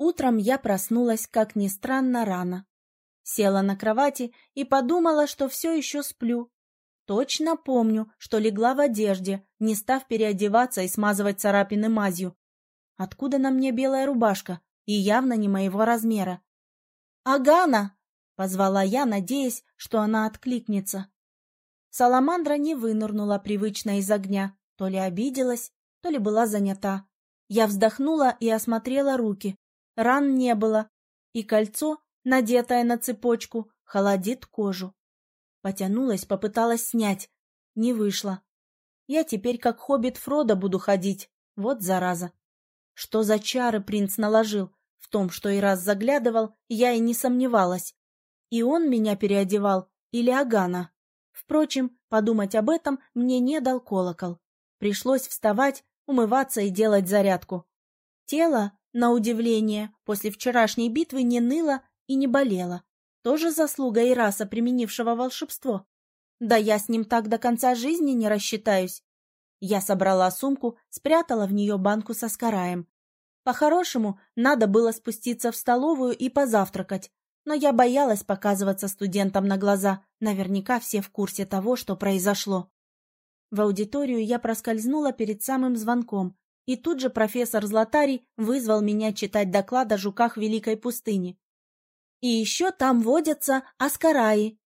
Утром я проснулась, как ни странно, рано. Села на кровати и подумала, что все еще сплю. Точно помню, что легла в одежде, не став переодеваться и смазывать царапины мазью. Откуда на мне белая рубашка? И явно не моего размера. «Агана!» — позвала я, надеясь, что она откликнется. Саламандра не вынырнула привычно из огня, то ли обиделась, то ли была занята. Я вздохнула и осмотрела руки. Ран не было, и кольцо, надетое на цепочку, холодит кожу. Потянулась, попыталась снять. Не вышло. Я теперь как хоббит Фродо буду ходить. Вот зараза. Что за чары принц наложил? В том, что и раз заглядывал, я и не сомневалась. И он меня переодевал, или Агана. Впрочем, подумать об этом мне не дал колокол. Пришлось вставать, умываться и делать зарядку. Тело, на удивление, после вчерашней битвы не ныло и не болело. Тоже заслуга Ираса, применившего волшебство. Да я с ним так до конца жизни не рассчитаюсь. Я собрала сумку, спрятала в нее банку со скараем. По-хорошему, надо было спуститься в столовую и позавтракать, но я боялась показываться студентам на глаза, наверняка все в курсе того, что произошло. В аудиторию я проскользнула перед самым звонком, и тут же профессор Златарий вызвал меня читать доклад о жуках Великой пустыни. И еще там водятся аскараи.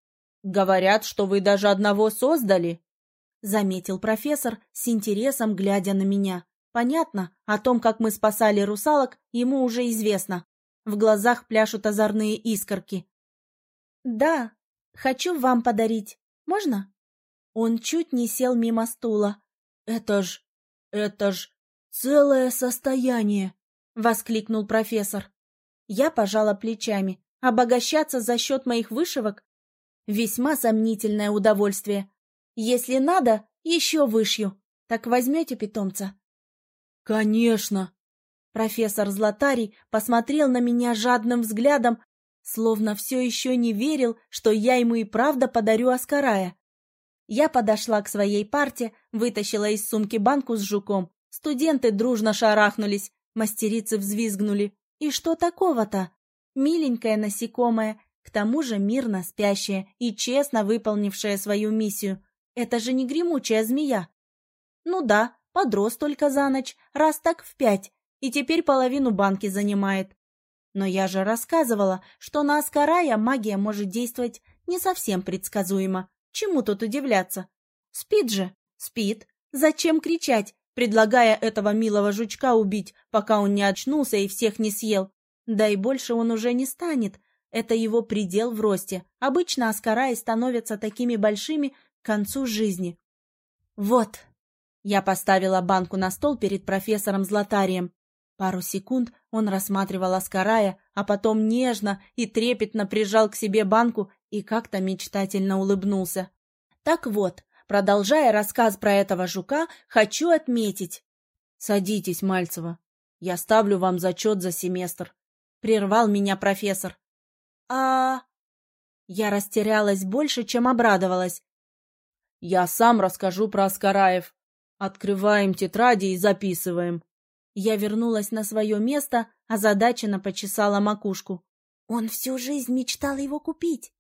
Говорят, что вы даже одного создали, — заметил профессор с интересом, глядя на меня. Понятно, о том, как мы спасали русалок, ему уже известно. В глазах пляшут озорные искорки. «Да, хочу вам подарить. Можно?» Он чуть не сел мимо стула. «Это ж... это ж целое состояние!» — воскликнул профессор. Я пожала плечами. Обогащаться за счет моих вышивок? Весьма сомнительное удовольствие. Если надо, еще вышью. Так возьмете питомца? Конечно. Профессор Златарий посмотрел на меня жадным взглядом, словно все еще не верил, что я ему и правда подарю Аскарая. Я подошла к своей парте, вытащила из сумки банку с жуком. Студенты дружно шарахнулись, мастерицы взвизгнули. И что такого-то? Миленькое насекомое, к тому же мирно спящее и честно выполнившее свою миссию. Это же не гремучая змея. Ну да, подрос только за ночь, раз так в пять, и теперь половину банки занимает. Но я же рассказывала, что на Аскарая магия может действовать не совсем предсказуемо. Чему тут удивляться? Спит же, спит. Зачем кричать, предлагая этого милого жучка убить, пока он не очнулся и всех не съел? Да и больше он уже не станет. Это его предел в росте. Обычно аскараи становятся такими большими к концу жизни. Вот. Я поставила банку на стол перед профессором Златарием. Пару секунд он рассматривал Аскарая, а потом нежно и трепетно прижал к себе банку и как-то мечтательно улыбнулся. Так вот, продолжая рассказ про этого жука, хочу отметить. Садитесь, Мальцева. Я ставлю вам зачет за семестр прервал меня профессор. А... Я растерялась больше, чем обрадовалась. Я сам расскажу про Аскараев. Открываем тетради и записываем. Я вернулась на свое место, озадаченно почесала макушку. Он всю жизнь мечтал его купить,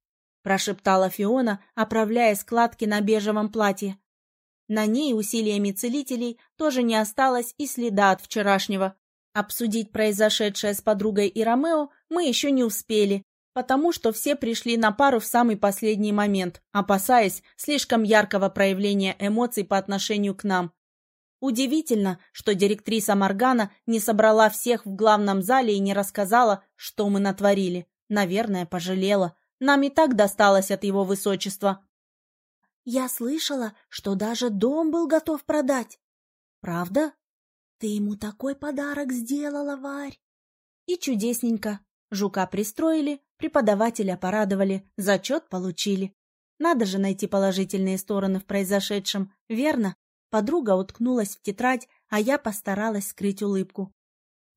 прошептала Фиона, оправляя складки на бежевом платье. На ней усилиями целителей тоже не осталось и следа от вчерашнего. Обсудить произошедшее с подругой и Ромео мы еще не успели, потому что все пришли на пару в самый последний момент, опасаясь слишком яркого проявления эмоций по отношению к нам. Удивительно, что директриса Моргана не собрала всех в главном зале и не рассказала, что мы натворили. Наверное, пожалела. Нам и так досталось от его высочества. Я слышала, что даже дом был готов продать. Правда? Ты ему такой подарок сделала, Варь. И чудесненько. Жука пристроили, преподавателя порадовали, зачет получили. Надо же найти положительные стороны в произошедшем, верно? Подруга уткнулась в тетрадь, а я постаралась скрыть улыбку.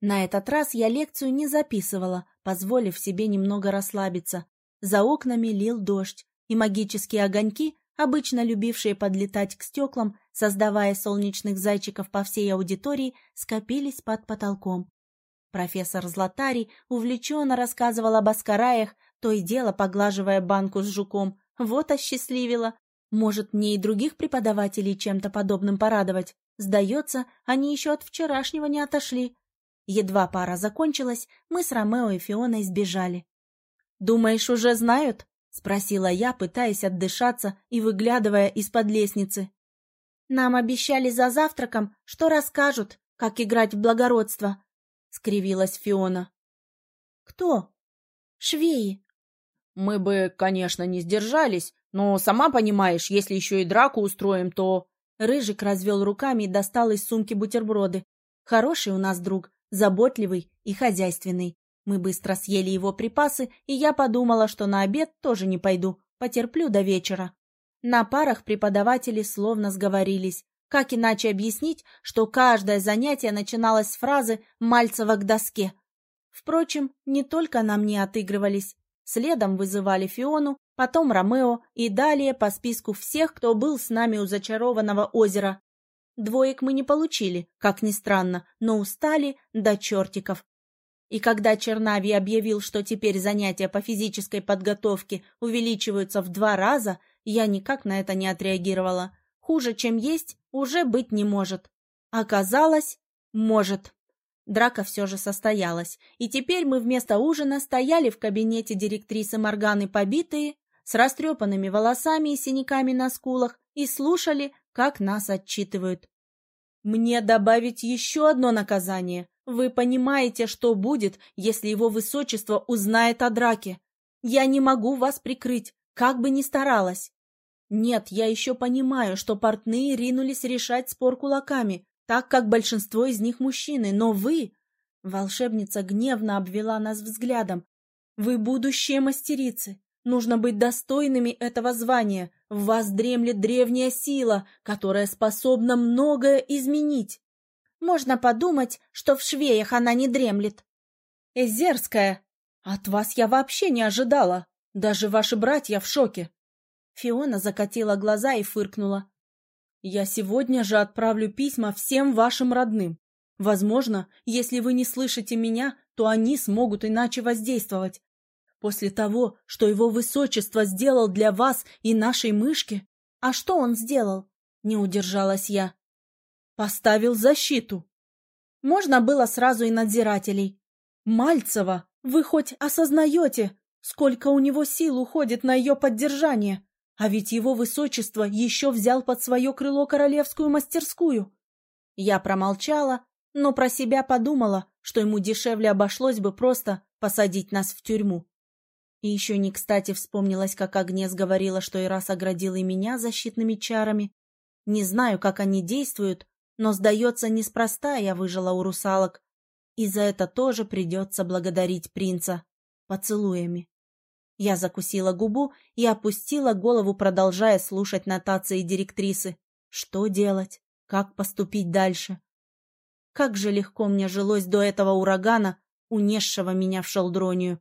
На этот раз я лекцию не записывала, позволив себе немного расслабиться. За окнами лил дождь, и магические огоньки обычно любившие подлетать к стеклам, создавая солнечных зайчиков по всей аудитории, скопились под потолком. Профессор Златарий увлеченно рассказывал об аскараях, то и дело поглаживая банку с жуком. Вот осчастливила. Может, мне и других преподавателей чем-то подобным порадовать? Сдается, они еще от вчерашнего не отошли. Едва пара закончилась, мы с Ромео и Фионой сбежали. «Думаешь, уже знают?» — спросила я, пытаясь отдышаться и выглядывая из-под лестницы. «Нам обещали за завтраком, что расскажут, как играть в благородство», — скривилась Фиона. «Кто?» «Швеи». «Мы бы, конечно, не сдержались, но, сама понимаешь, если еще и драку устроим, то...» Рыжик развел руками и достал из сумки бутерброды. «Хороший у нас друг, заботливый и хозяйственный. Мы быстро съели его припасы, и я подумала, что на обед тоже не пойду, потерплю до вечера. На парах преподаватели словно сговорились. Как иначе объяснить, что каждое занятие начиналось с фразы «Мальцева к доске». Впрочем, не только на мне отыгрывались. Следом вызывали Фиону, потом Ромео и далее по списку всех, кто был с нами у зачарованного озера. Двоек мы не получили, как ни странно, но устали до чертиков. И когда Чернавий объявил, что теперь занятия по физической подготовке увеличиваются в два раза, я никак на это не отреагировала. Хуже, чем есть, уже быть не может. Оказалось, может. Драка все же состоялась, и теперь мы вместо ужина стояли в кабинете директрисы Морганы побитые, с растрепанными волосами и синяками на скулах, и слушали, как нас отчитывают. «Мне добавить еще одно наказание», вы понимаете, что будет, если его высочество узнает о драке? Я не могу вас прикрыть, как бы ни старалась. Нет, я еще понимаю, что портные ринулись решать спор кулаками, так как большинство из них мужчины, но вы... Волшебница гневно обвела нас взглядом. Вы будущие мастерицы. Нужно быть достойными этого звания. В вас дремлет древняя сила, которая способна многое изменить. Можно подумать, что в швеях она не дремлет. Эзерская, от вас я вообще не ожидала. Даже ваши братья в шоке. Фиона закатила глаза и фыркнула. Я сегодня же отправлю письма всем вашим родным. Возможно, если вы не слышите меня, то они смогут иначе воздействовать. После того, что его высочество сделал для вас и нашей мышки... А что он сделал? Не удержалась я. Поставил защиту. Можно было сразу и надзирателей. Мальцева, вы хоть осознаете, сколько у него сил уходит на ее поддержание? А ведь его высочество еще взял под свое крыло королевскую мастерскую. Я промолчала, но про себя подумала, что ему дешевле обошлось бы просто посадить нас в тюрьму. И еще не кстати вспомнилось, как Агнес говорила, что и раз оградил и меня защитными чарами. Не знаю, как они действуют, но, сдается, неспроста я выжила у русалок, и за это тоже придется благодарить принца поцелуями. Я закусила губу и опустила голову, продолжая слушать нотации директрисы. Что делать? Как поступить дальше? Как же легко мне жилось до этого урагана, унесшего меня в шелдронию.